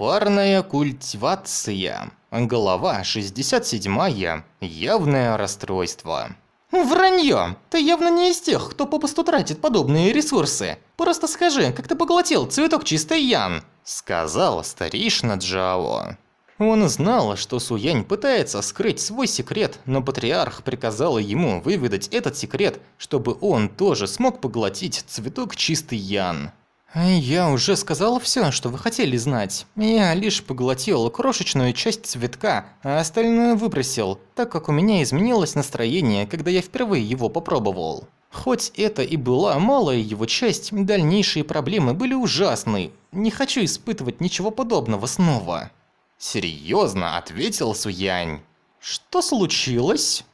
Парная культивация. Глава 67. Явное расстройство. «Вранье! Ты явно не из тех, кто попусту тратит подобные ресурсы. Просто скажи, как ты поглотил цветок чистой Ян?» Сказал старейшина Джао. Он знал, что Суянь пытается скрыть свой секрет, но патриарх приказал ему выведать этот секрет, чтобы он тоже смог поглотить цветок чистый Ян. «Я уже сказала все, что вы хотели знать. Я лишь поглотил крошечную часть цветка, а остальное выбросил, так как у меня изменилось настроение, когда я впервые его попробовал. Хоть это и была малая его часть, дальнейшие проблемы были ужасны. Не хочу испытывать ничего подобного снова». «Серьезно?» – ответил Суянь. «Что случилось?»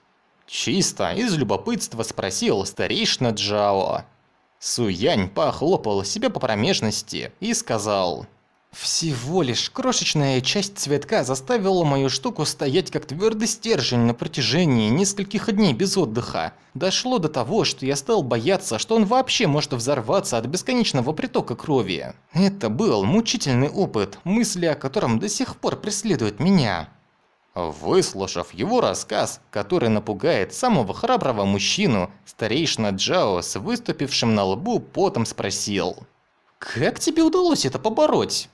Чисто из любопытства спросил старейшина Джао. Суянь похлопал себя по промежности и сказал... Всего лишь крошечная часть цветка заставила мою штуку стоять как твердый стержень на протяжении нескольких дней без отдыха. Дошло до того, что я стал бояться, что он вообще может взорваться от бесконечного притока крови. Это был мучительный опыт, мысли о котором до сих пор преследуют меня. Выслушав его рассказ, который напугает самого храброго мужчину, старейшина Джао с выступившим на лбу потом спросил. «Как тебе удалось это побороть?»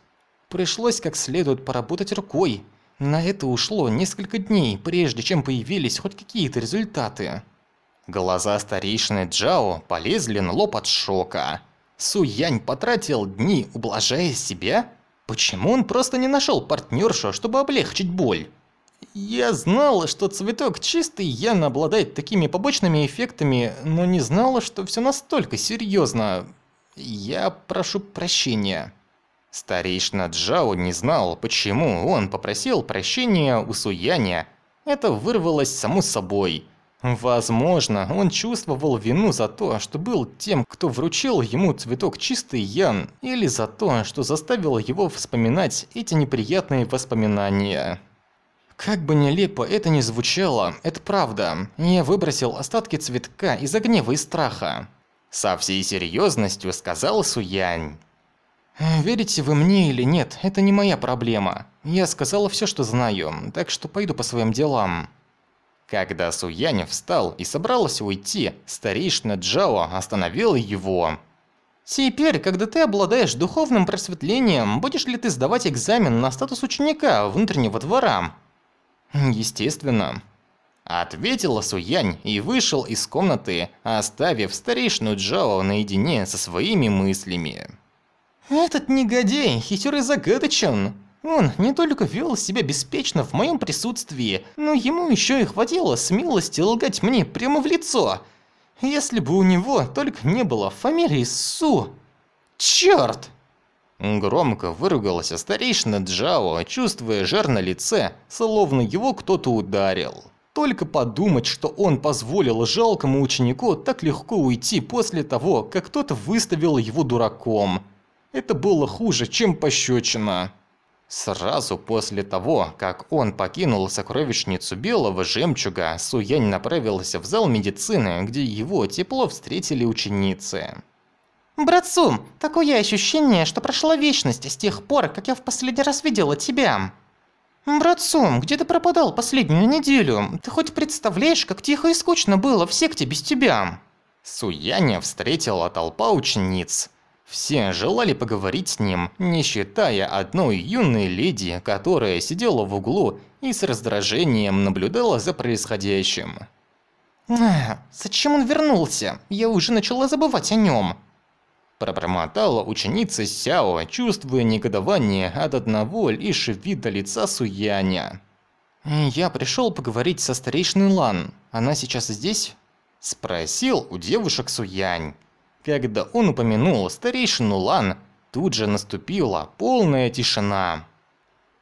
Пришлось как следует поработать рукой. На это ушло несколько дней, прежде чем появились хоть какие-то результаты. Глаза старейшины Джао полезли на лоб от шока. Суянь потратил дни, ублажая себя? Почему он просто не нашел партнершу, чтобы облегчить боль? Я знала, что цветок чистый Ян обладает такими побочными эффектами, но не знала, что все настолько серьезно. Я прошу прощения. Старейшина Джао не знал, почему он попросил прощения у Суяня. Это вырвалось само собой. Возможно, он чувствовал вину за то, что был тем, кто вручил ему цветок чистый Ян, или за то, что заставил его вспоминать эти неприятные воспоминания. Как бы нелепо это ни звучало, это правда. Я выбросил остатки цветка из-за гнева и страха. Со всей серьезностью сказал Суянь. Верите вы мне или нет, это не моя проблема. Я сказала все, что знаю, так что пойду по своим делам. Когда Суянь встал и собрался уйти, старейшина Джао остановил его. Теперь, когда ты обладаешь духовным просветлением, будешь ли ты сдавать экзамен на статус ученика внутреннего двора? Естественно. Ответила Суянь и вышел из комнаты, оставив старейшину Джао наедине со своими мыслями. Этот негодяй хитер и загадочен. Он не только вел себя беспечно в моем присутствии, но ему еще и хватило смелости лгать мне прямо в лицо. Если бы у него только не было фамилии Су. Чёрт! Громко выругался старейшина Джао, чувствуя жар на лице, словно его кто-то ударил. Только подумать, что он позволил жалкому ученику так легко уйти после того, как кто-то выставил его дураком. Это было хуже, чем пощечина. Сразу после того, как он покинул сокровищницу белого жемчуга, Суянь направился в зал медицины, где его тепло встретили ученицы. «Братцу, такое ощущение, что прошла вечность с тех пор, как я в последний раз видела тебя». «Братцу, где ты пропадал последнюю неделю? Ты хоть представляешь, как тихо и скучно было в секте без тебя?» Суяня встретила толпа учениц. Все желали поговорить с ним, не считая одной юной леди, которая сидела в углу и с раздражением наблюдала за происходящим. «Зачем он вернулся? Я уже начала забывать о нем пробормотала ученица Сяо, чувствуя негодование от одного лишь вида лица Суяня. «Я пришел поговорить со старейшиной Лан. Она сейчас здесь?» Спросил у девушек Суянь. Когда он упомянул старейшину Лан, тут же наступила полная тишина.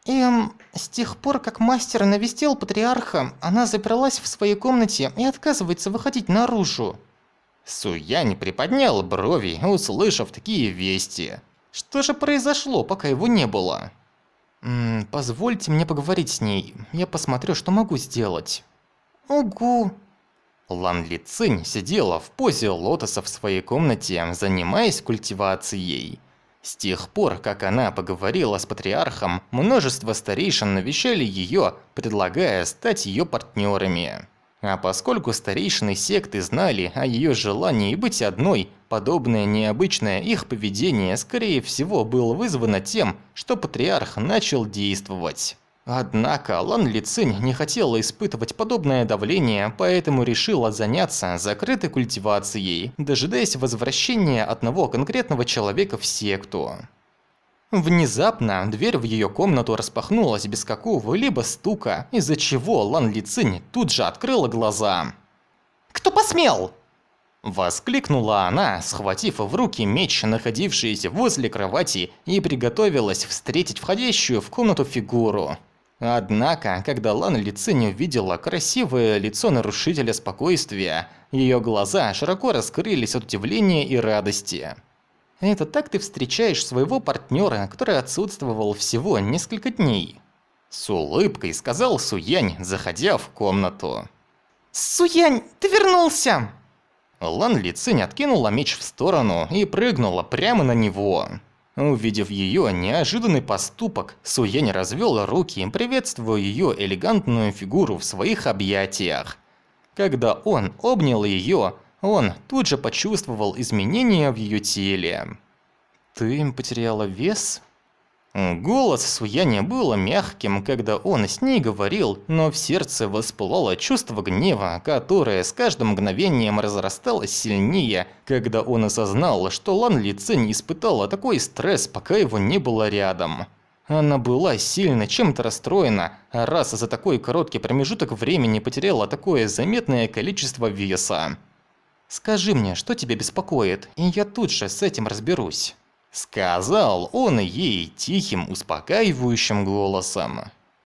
Эм, с тех пор, как мастер навестил патриарха, она заперлась в своей комнате и отказывается выходить наружу. Суянь приподнял брови, услышав такие вести. Что же произошло, пока его не было? М -м, позвольте мне поговорить с ней. Я посмотрю, что могу сделать. Угу. Лан Ли Цинь сидела в позе лотоса в своей комнате, занимаясь культивацией. С тех пор, как она поговорила с патриархом, множество старейшин навещали ее, предлагая стать ее партнерами. А поскольку старейшины секты знали о ее желании быть одной, подобное необычное их поведение, скорее всего, было вызвано тем, что патриарх начал действовать. Однако Лан Лицинь не хотела испытывать подобное давление, поэтому решила заняться закрытой культивацией, дожидаясь возвращения одного конкретного человека в секту. Внезапно дверь в ее комнату распахнулась без какого-либо стука, из-за чего Лан Лицинь тут же открыла глаза. «Кто посмел?» Воскликнула она, схватив в руки меч, находившийся возле кровати, и приготовилась встретить входящую в комнату фигуру. Однако, когда Лан Лицинь увидела красивое лицо нарушителя спокойствия, ее глаза широко раскрылись от удивления и радости. Это так ты встречаешь своего партнера, который отсутствовал всего несколько дней. С улыбкой сказал Суянь, заходя в комнату. «Суянь, ты вернулся!» Лан Лицинь откинула меч в сторону и прыгнула прямо на него. Увидев ее неожиданный поступок, Суянь развел руки, приветствуя ее элегантную фигуру в своих объятиях. Когда он обнял ее, он тут же почувствовал изменения в ее теле. «Ты потеряла вес?» Голос Суяня было мягким, когда он с ней говорил, но в сердце воспылало чувство гнева, которое с каждым мгновением разрасталось сильнее, когда он осознал, что Лан Ли Цинь испытала такой стресс, пока его не было рядом. Она была сильно чем-то расстроена, а раз за такой короткий промежуток времени потеряла такое заметное количество веса. «Скажи мне, что тебя беспокоит, и я тут же с этим разберусь». Сказал он ей тихим, успокаивающим голосом.